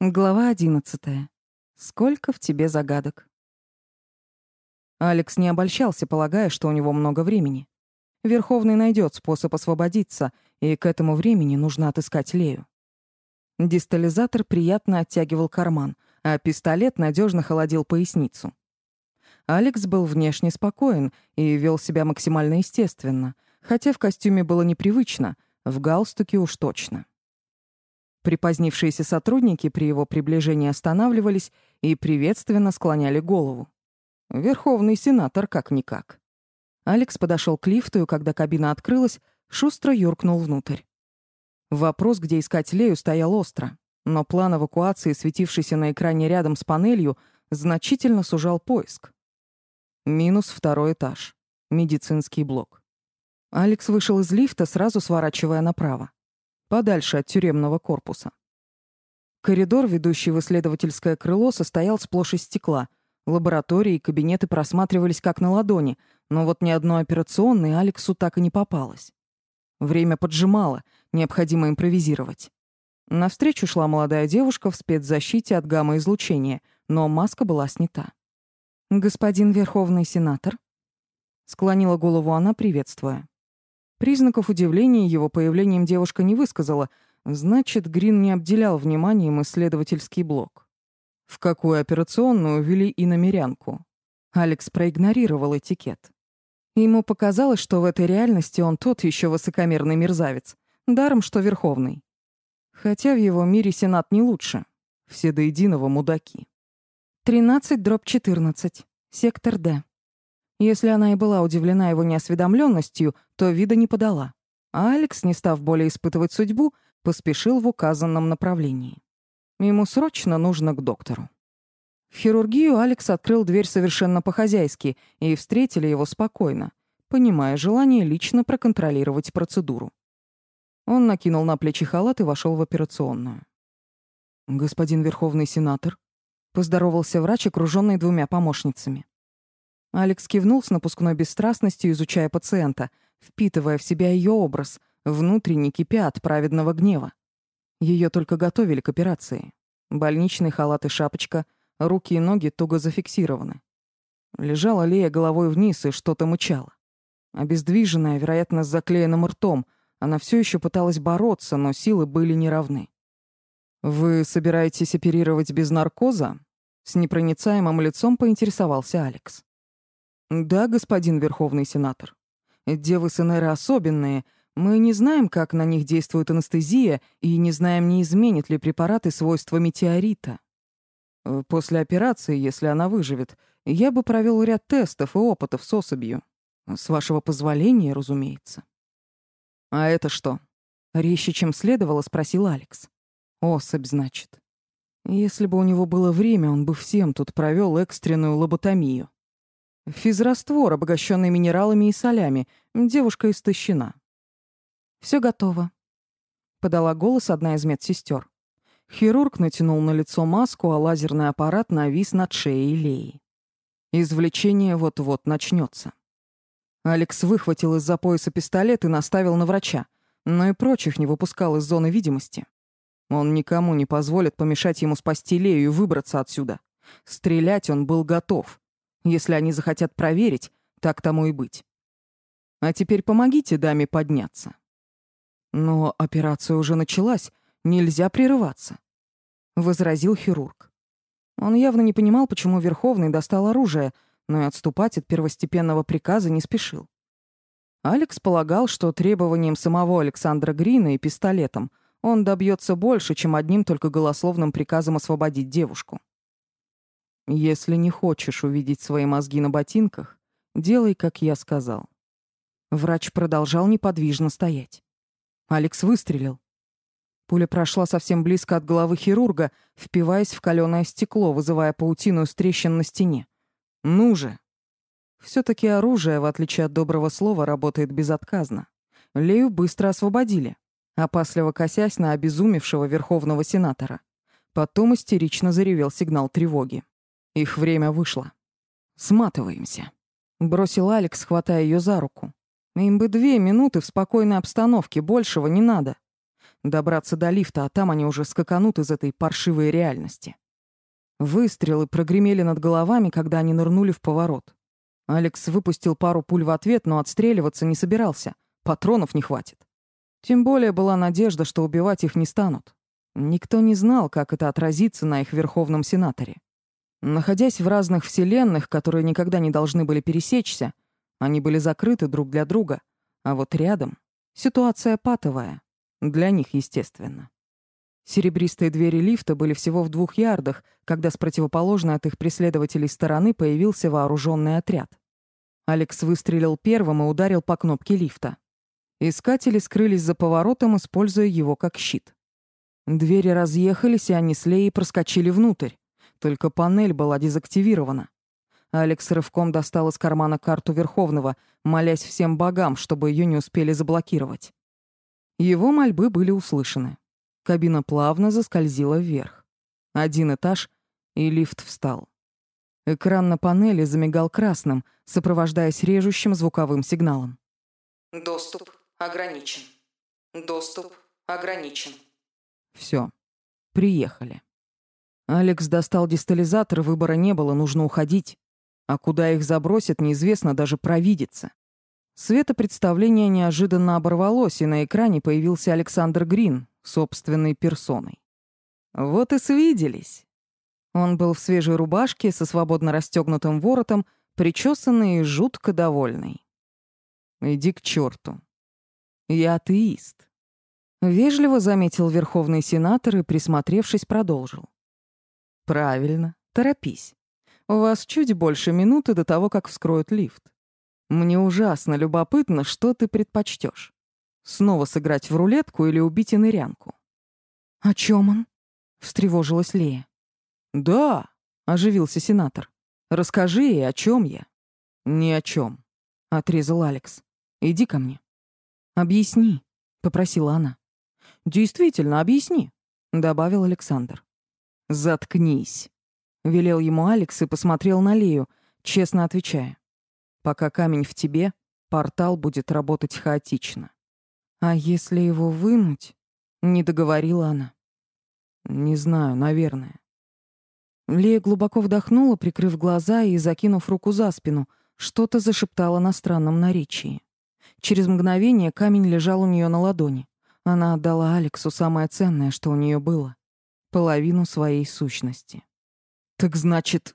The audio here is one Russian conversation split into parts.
Глава одиннадцатая. Сколько в тебе загадок? Алекс не обольщался, полагая, что у него много времени. Верховный найдет способ освободиться, и к этому времени нужно отыскать Лею. Дистализатор приятно оттягивал карман, а пистолет надежно холодил поясницу. Алекс был внешне спокоен и вел себя максимально естественно, хотя в костюме было непривычно, в галстуке уж точно. Припозднившиеся сотрудники при его приближении останавливались и приветственно склоняли голову. Верховный сенатор как-никак. Алекс подошел к лифту, и когда кабина открылась, шустро юркнул внутрь. Вопрос, где искать Лею, стоял остро, но план эвакуации, светившийся на экране рядом с панелью, значительно сужал поиск. Минус второй этаж. Медицинский блок. Алекс вышел из лифта, сразу сворачивая направо подальше от тюремного корпуса. Коридор, ведущий в исследовательское крыло, состоял сплошь из стекла. Лаборатории и кабинеты просматривались как на ладони, но вот ни одной операционной Алексу так и не попалось. Время поджимало, необходимо импровизировать. Навстречу шла молодая девушка в спецзащите от гамма-излучения, но маска была снята. «Господин Верховный Сенатор?» Склонила голову она, приветствуя. Признаков удивления его появлением девушка не высказала, значит, Грин не обделял вниманием исследовательский блок. В какую операционную ввели и намерянку. Алекс проигнорировал этикет. Ему показалось, что в этой реальности он тот еще высокомерный мерзавец, даром что верховный. Хотя в его мире Сенат не лучше. Все до единого мудаки. 13 дробь 14. Сектор Д. Если она и была удивлена его неосведомленностью, то вида не подала. А Алекс, не став более испытывать судьбу, поспешил в указанном направлении. Ему срочно нужно к доктору. В хирургию Алекс открыл дверь совершенно по-хозяйски, и встретили его спокойно, понимая желание лично проконтролировать процедуру. Он накинул на плечи халат и вошел в операционную. «Господин Верховный Сенатор», — поздоровался врач, окруженный двумя помощницами. Алекс кивнул с напускной бесстрастностью, изучая пациента, впитывая в себя ее образ, внутренне кипя от праведного гнева. Ее только готовили к операции. Больничный халат и шапочка, руки и ноги туго зафиксированы. Лежала Лея головой вниз и что-то мычала. Обездвиженная, вероятно, с заклеенным ртом, она все еще пыталась бороться, но силы были неравны. «Вы собираетесь оперировать без наркоза?» С непроницаемым лицом поинтересовался Алекс. Да, господин Верховный Сенатор. Девы СНР особенные. Мы не знаем, как на них действует анестезия, и не знаем, не изменит ли препараты свойства метеорита. Э, после операции, если она выживет, я бы провел ряд тестов и опытов с особью. С вашего позволения, разумеется. А это что? Резче, чем следовало, спросил Алекс. Особь, значит. Если бы у него было время, он бы всем тут провел экстренную лоботомию. Физраствор, обогащенный минералами и солями. Девушка истощена. Все готово», — подала голос одна из медсестер. Хирург натянул на лицо маску, а лазерный аппарат навис над шеей Леи. Извлечение вот-вот начнется. Алекс выхватил из-за пояса пистолет и наставил на врача, но и прочих не выпускал из зоны видимости. Он никому не позволит помешать ему спасти Лею и выбраться отсюда. Стрелять он был готов — если они захотят проверить, так тому и быть. А теперь помогите даме подняться. Но операция уже началась, нельзя прерываться, возразил хирург. Он явно не понимал, почему Верховный достал оружие, но и отступать от первостепенного приказа не спешил. Алекс полагал, что требованием самого Александра Грина и пистолетом он добьется больше, чем одним только голословным приказом освободить девушку. Если не хочешь увидеть свои мозги на ботинках, делай, как я сказал. Врач продолжал неподвижно стоять. Алекс выстрелил. Пуля прошла совсем близко от головы хирурга, впиваясь в каленое стекло, вызывая паутину из трещин на стене. Ну же! Все-таки оружие, в отличие от доброго слова, работает безотказно. Лею быстро освободили, опасливо косясь на обезумевшего верховного сенатора. Потом истерично заревел сигнал тревоги. Их время вышло. Сматываемся. Бросил Алекс, хватая ее за руку. Им бы две минуты в спокойной обстановке, большего не надо. Добраться до лифта, а там они уже скаканут из этой паршивой реальности. Выстрелы прогремели над головами, когда они нырнули в поворот. Алекс выпустил пару пуль в ответ, но отстреливаться не собирался. Патронов не хватит. Тем более была надежда, что убивать их не станут. Никто не знал, как это отразится на их Верховном Сенаторе. Находясь в разных вселенных, которые никогда не должны были пересечься, они были закрыты друг для друга, а вот рядом ситуация патовая. Для них, естественно. Серебристые двери лифта были всего в двух ярдах, когда с противоположной от их преследователей стороны появился вооруженный отряд. Алекс выстрелил первым и ударил по кнопке лифта. Искатели скрылись за поворотом, используя его как щит. Двери разъехались, и они с Леей проскочили внутрь. Только панель была дезактивирована. Алекс рывком достал из кармана карту Верховного, молясь всем богам, чтобы ее не успели заблокировать. Его мольбы были услышаны. Кабина плавно заскользила вверх. Один этаж, и лифт встал. Экран на панели замигал красным, сопровождаясь режущим звуковым сигналом. Доступ ограничен. Доступ ограничен. Все. Приехали. Алекс достал дистализатор, выбора не было, нужно уходить. А куда их забросят, неизвестно даже провидеться. Светопредставление неожиданно оборвалось, и на экране появился Александр Грин, собственной персоной. Вот и свиделись. Он был в свежей рубашке со свободно расстегнутым воротом, причесанный и жутко довольный. «Иди к черту. Я атеист», — вежливо заметил верховный сенатор и, присмотревшись, продолжил. «Правильно, торопись. У вас чуть больше минуты до того, как вскроют лифт. Мне ужасно любопытно, что ты предпочтешь. Снова сыграть в рулетку или убить инырянку? О чем он? встревожилась Лея. Да, оживился сенатор. Расскажи ей, о чем я. Ни о чем, отрезал Алекс. Иди ко мне. Объясни, попросила она. Действительно, объясни, добавил Александр. Заткнись, велел ему Алекс и посмотрел на Лею, честно отвечая. Пока камень в тебе, портал будет работать хаотично. А если его вынуть? Не договорила она. Не знаю, наверное. Лея глубоко вдохнула, прикрыв глаза и закинув руку за спину, что-то зашептала на странном наречии. Через мгновение камень лежал у нее на ладони. Она отдала Алексу самое ценное, что у нее было — половину своей сущности. «Так значит...»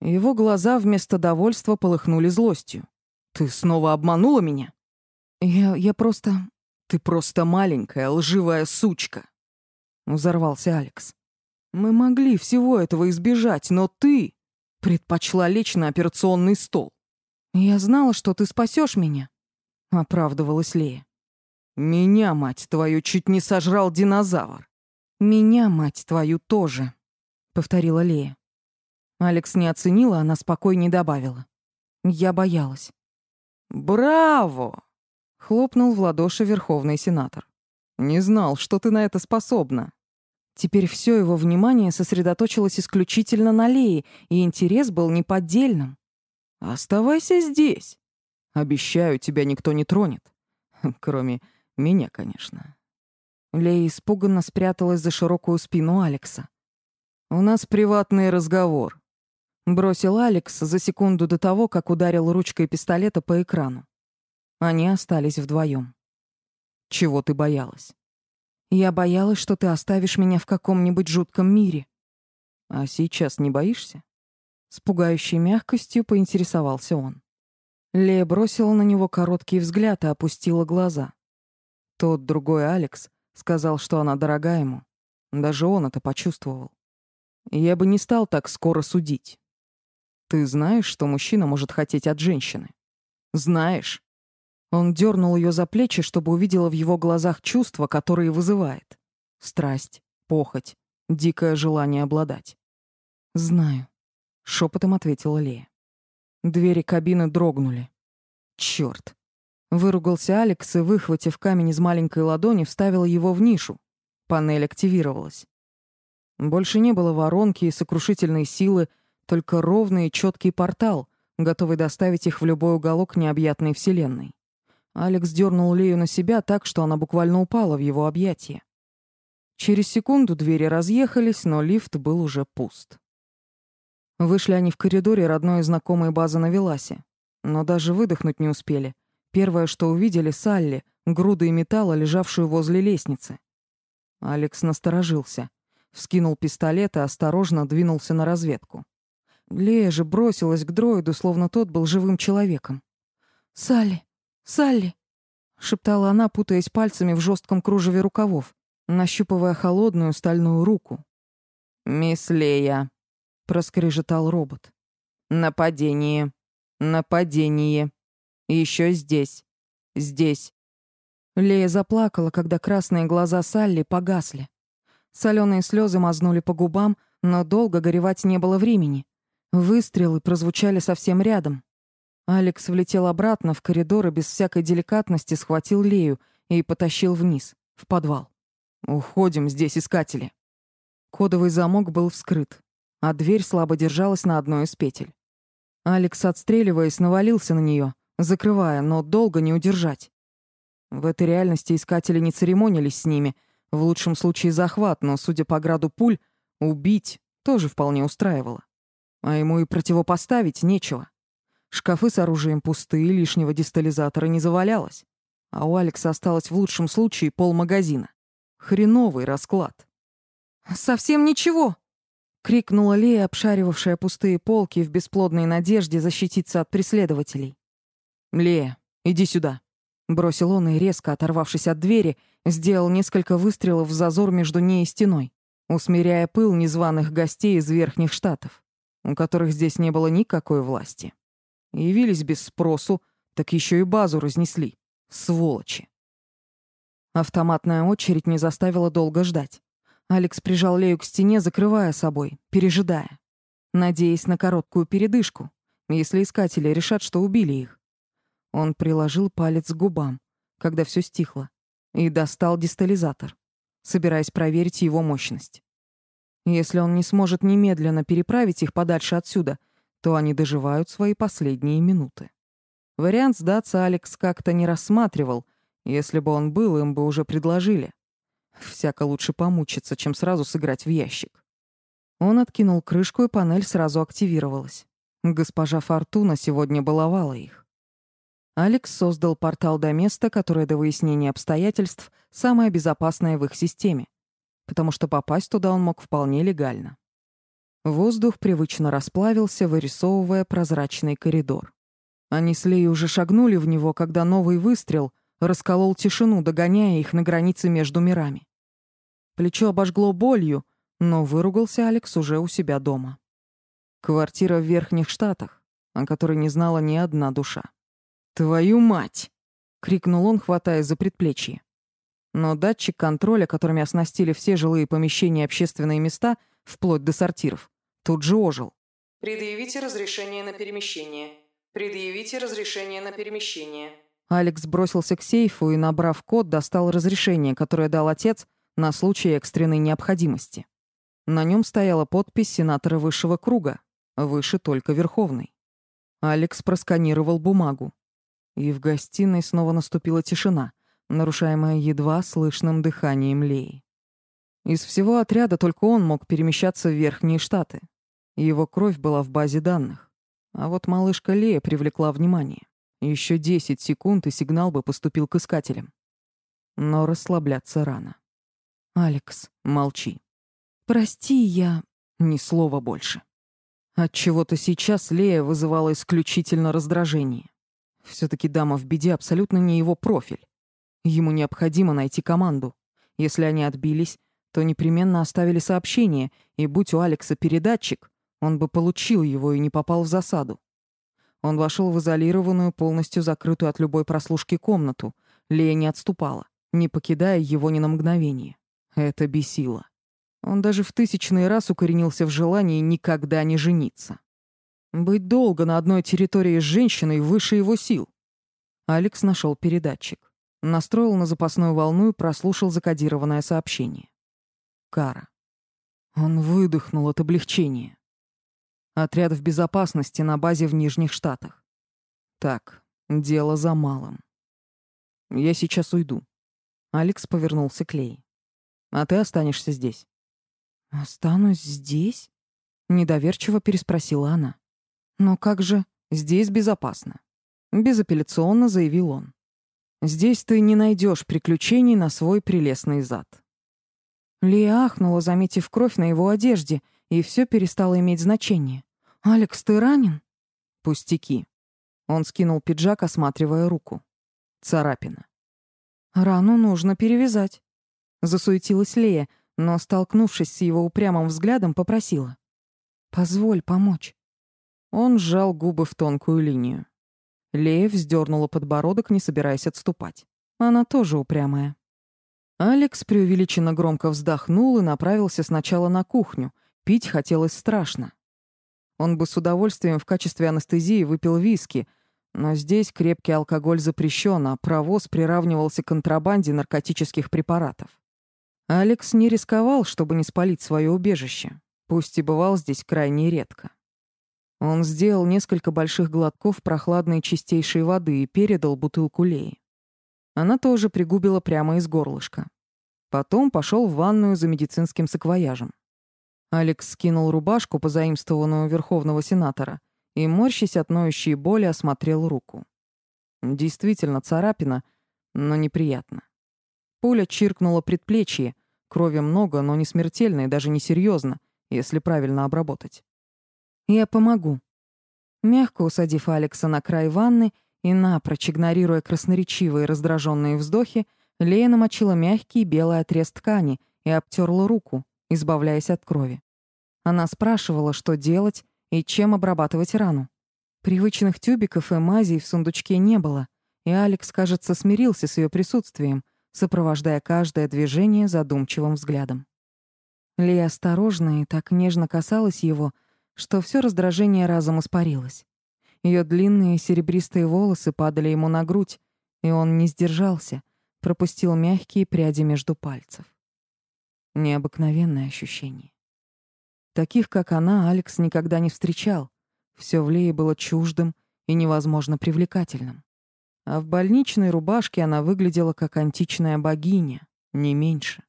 Его глаза вместо довольства полыхнули злостью. «Ты снова обманула меня?» «Я... я просто... «Ты просто маленькая, лживая сучка!» Взорвался Алекс. «Мы могли всего этого избежать, но ты предпочла лечь на операционный стол». «Я знала, что ты спасешь меня», — оправдывалась Лея. «Меня, мать твою, чуть не сожрал динозавр». «Меня, мать твою, тоже», — повторила Лея. Алекс не оценила, она спокойнее добавила. «Я боялась». «Браво!» Хлопнул в ладоши верховный сенатор. «Не знал, что ты на это способна». Теперь все его внимание сосредоточилось исключительно на Лее, и интерес был неподдельным. «Оставайся здесь. Обещаю, тебя никто не тронет. Кроме меня, конечно». Лея испуганно спряталась за широкую спину Алекса. «У нас приватный разговор», — бросил Алекс за секунду до того, как ударил ручкой пистолета по экрану. Они остались вдвоем. Чего ты боялась? Я боялась, что ты оставишь меня в каком-нибудь жутком мире. А сейчас не боишься? С пугающей мягкостью поинтересовался он. Лея бросила на него короткий взгляд и опустила глаза. Тот другой Алекс сказал, что она дорога ему. Даже он это почувствовал. Я бы не стал так скоро судить. Ты знаешь, что мужчина может хотеть от женщины? Знаешь? Он дернул ее за плечи, чтобы увидела в его глазах чувства, которые вызывает. Страсть, похоть, дикое желание обладать. «Знаю», — шепотом ответила Лея. Двери кабины дрогнули. Черт! Выругался Алекс и, выхватив камень из маленькой ладони, вставил его в нишу. Панель активировалась. Больше не было воронки и сокрушительной силы, только ровный и четкий портал, готовый доставить их в любой уголок необъятной вселенной. Алекс дернул Лею на себя так, что она буквально упала в его объятия. Через секунду двери разъехались, но лифт был уже пуст. Вышли они в коридоре родной и знакомой базы на Веласе. Но даже выдохнуть не успели. Первое, что увидели, Салли, груды металла, лежавшую возле лестницы. Алекс насторожился. Вскинул пистолет и осторожно двинулся на разведку. Лея же бросилась к дроиду, словно тот был живым человеком. «Салли! Салли!» — шептала она, путаясь пальцами в жестком кружеве рукавов, нащупывая холодную стальную руку. «Мисс Лея!» проскрежетал робот. Нападение. Нападение. Еще здесь. Здесь. Лея заплакала, когда красные глаза Салли погасли. Соленые слезы мазнули по губам, но долго горевать не было времени. Выстрелы прозвучали совсем рядом. Алекс влетел обратно в коридор и без всякой деликатности схватил Лею и потащил вниз, в подвал. «Уходим, здесь искатели». Кодовый замок был вскрыт а дверь слабо держалась на одной из петель. Алекс, отстреливаясь, навалился на нее, закрывая, но долго не удержать. В этой реальности искатели не церемонились с ними, в лучшем случае захват, но, судя по граду пуль, убить тоже вполне устраивало. А ему и противопоставить нечего. Шкафы с оружием пустые, лишнего дистализатора не завалялось. А у Алекса осталось в лучшем случае полмагазина. Хреновый расклад. «Совсем ничего!» — крикнула Лея, обшаривавшая пустые полки в бесплодной надежде защититься от преследователей. «Лея, иди сюда», — бросил он и, резко оторвавшись от двери, сделал несколько выстрелов в зазор между ней и стеной, усмиряя пыл незваных гостей из верхних штатов, у которых здесь не было никакой власти. Явились без спросу, так еще и базу разнесли. Сволочи. Автоматная очередь не заставила долго ждать. Алекс прижал Лею к стене, закрывая собой, пережидая. Надеясь на короткую передышку, если искатели решат, что убили их. Он приложил палец к губам, когда все стихло, и достал дистализатор, собираясь проверить его мощность. Если он не сможет немедленно переправить их подальше отсюда, то они доживают свои последние минуты. Вариант сдаться Алекс как-то не рассматривал. Если бы он был, им бы уже предложили. Всяко лучше помучиться, чем сразу сыграть в ящик. Он откинул крышку, и панель сразу активировалась. Госпожа Фортуна сегодня баловала их. Алекс создал портал до места, которое до выяснения обстоятельств самое безопасное в их системе, потому что попасть туда он мог вполне легально. Воздух привычно расплавился, вырисовывая прозрачный коридор. Они с Лей уже шагнули в него, когда новый выстрел расколол тишину, догоняя их на границе между мирами. Плечо обожгло болью, но выругался Алекс уже у себя дома. Квартира в Верхних Штатах, о которой не знала ни одна душа. «Твою мать!» — крикнул он, хватая за предплечье. Но датчик контроля, которыми оснастили все жилые помещения и общественные места, вплоть до сортиров, тут же ожил. «Предъявите разрешение на перемещение. Предъявите разрешение на перемещение». Алекс бросился к сейфу и, набрав код, достал разрешение, которое дал отец — на случай экстренной необходимости. На нем стояла подпись сенатора высшего круга, выше только Верховный. Алекс просканировал бумагу. И в гостиной снова наступила тишина, нарушаемая едва слышным дыханием Леи. Из всего отряда только он мог перемещаться в Верхние Штаты. Его кровь была в базе данных. А вот малышка Лея привлекла внимание. Еще 10 секунд, и сигнал бы поступил к искателям. Но расслабляться рано. «Алекс, молчи. Прости, я...» Ни слова больше. От чего то сейчас Лея вызывала исключительно раздражение. Все таки дама в беде абсолютно не его профиль. Ему необходимо найти команду. Если они отбились, то непременно оставили сообщение, и будь у Алекса передатчик, он бы получил его и не попал в засаду. Он вошел в изолированную, полностью закрытую от любой прослушки комнату. Лея не отступала, не покидая его ни на мгновение. Это бесило. Он даже в тысячный раз укоренился в желании никогда не жениться. Быть долго на одной территории с женщиной выше его сил. Алекс нашел передатчик. Настроил на запасную волну и прослушал закодированное сообщение. Кара. Он выдохнул от облегчения. Отряд в безопасности на базе в Нижних Штатах. Так, дело за малым. Я сейчас уйду. Алекс повернулся к Лей. А ты останешься здесь». «Останусь здесь?» — недоверчиво переспросила она. «Но как же...» «Здесь безопасно», — безапелляционно заявил он. «Здесь ты не найдешь приключений на свой прелестный зад». Лия ахнула, заметив кровь на его одежде, и все перестало иметь значение. «Алекс, ты ранен?» «Пустяки». Он скинул пиджак, осматривая руку. Царапина. «Рану нужно перевязать», — засуетилась Лея, но, столкнувшись с его упрямым взглядом, попросила. «Позволь помочь». Он сжал губы в тонкую линию. Лея вздернула подбородок, не собираясь отступать. Она тоже упрямая. Алекс преувеличенно громко вздохнул и направился сначала на кухню. Пить хотелось страшно. Он бы с удовольствием в качестве анестезии выпил виски, но здесь крепкий алкоголь запрещен, а провоз приравнивался к контрабанде наркотических препаратов. Алекс не рисковал, чтобы не спалить свое убежище, пусть и бывал здесь крайне редко. Он сделал несколько больших глотков прохладной чистейшей воды и передал бутылку Леи. Она тоже пригубила прямо из горлышка. Потом пошел в ванную за медицинским саквояжем. Алекс скинул рубашку, позаимствованную верховного сенатора, и, морщась от ноющей боли, осмотрел руку. Действительно царапина, но неприятно. Пуля чиркнула предплечье, крови много, но не смертельно и даже не серьезно, если правильно обработать. «Я помогу». Мягко усадив Алекса на край ванны и напрочь игнорируя красноречивые раздраженные вздохи, Лея намочила мягкий белый отрез ткани и обтерла руку, избавляясь от крови. Она спрашивала, что делать и чем обрабатывать рану. Привычных тюбиков и мазей в сундучке не было, и Алекс, кажется, смирился с ее присутствием, сопровождая каждое движение задумчивым взглядом. Лея осторожно и так нежно касалась его, что все раздражение разом испарилось. Ее длинные серебристые волосы падали ему на грудь, и он не сдержался, пропустил мягкие пряди между пальцев. Необыкновенное ощущение. Таких, как она, Алекс никогда не встречал. Все в Лее было чуждым и невозможно привлекательным. А в больничной рубашке она выглядела как античная богиня, не меньше.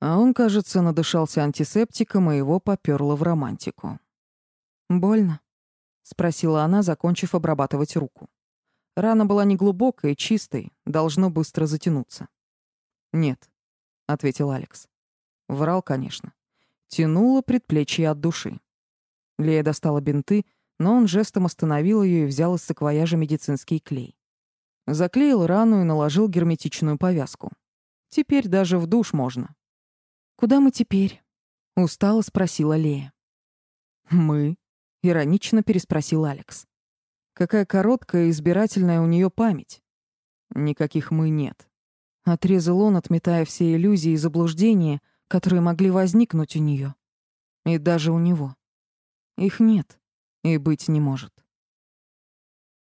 А он, кажется, надышался антисептиком, и его попёрло в романтику. «Больно?» — спросила она, закончив обрабатывать руку. Рана была неглубокой, чистой, должно быстро затянуться. «Нет», — ответил Алекс. Врал, конечно. Тянуло предплечье от души. Лея достала бинты, но он жестом остановил ее и взял из саквояжа медицинский клей. Заклеил рану и наложил герметичную повязку. Теперь даже в душ можно. «Куда мы теперь?» — устало спросила Лея. «Мы?» — иронично переспросил Алекс. «Какая короткая и избирательная у нее память. Никаких «мы» нет». Отрезал он, отметая все иллюзии и заблуждения, которые могли возникнуть у нее. И даже у него. Их нет и быть не может.